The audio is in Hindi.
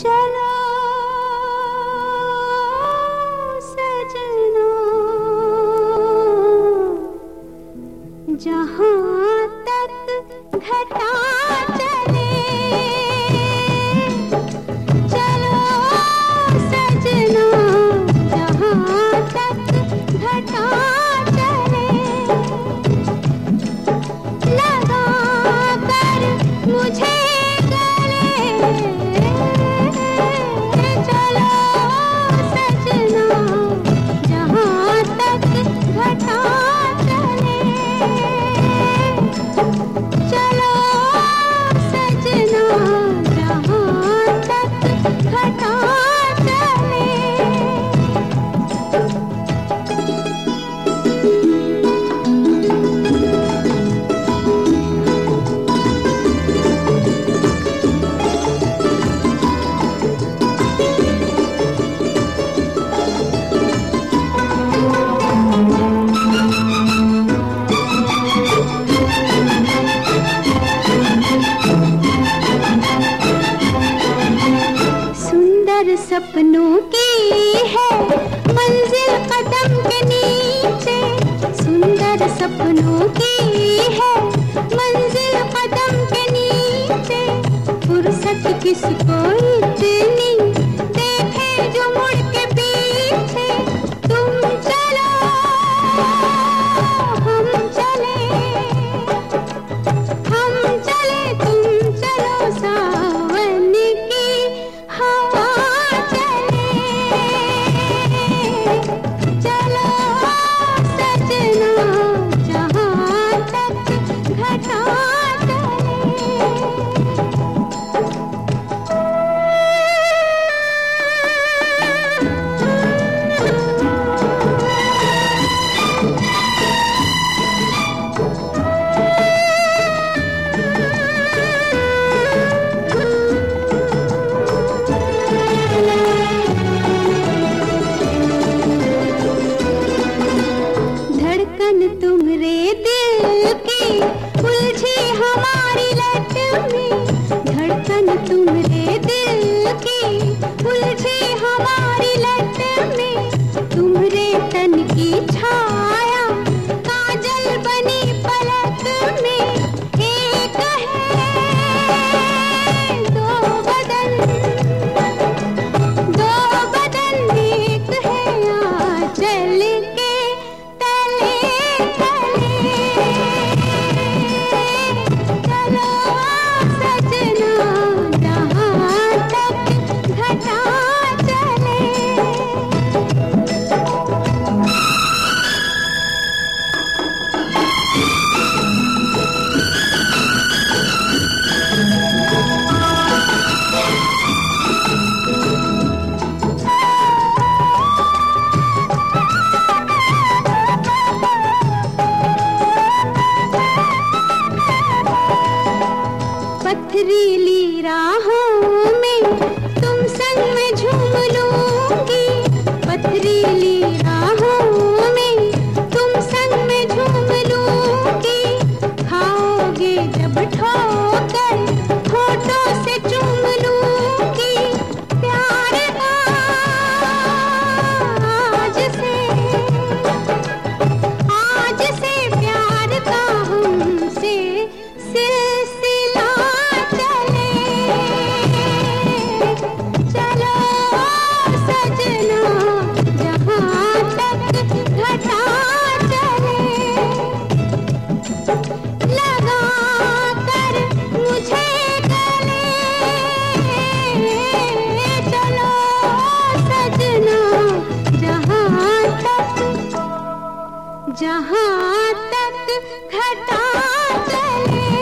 चलो सपनों की है। मंजिल कदम के नीचे, सुंदर सपनों की है। मंजिल कदम के नीचे, फुर्सत किसको उलझन तुम्हारे दिल की उलझी हमारी लट में। धड़कन तुम्हारे दिल की उलझी पथरीली राहों जहाँ तक घटा चले।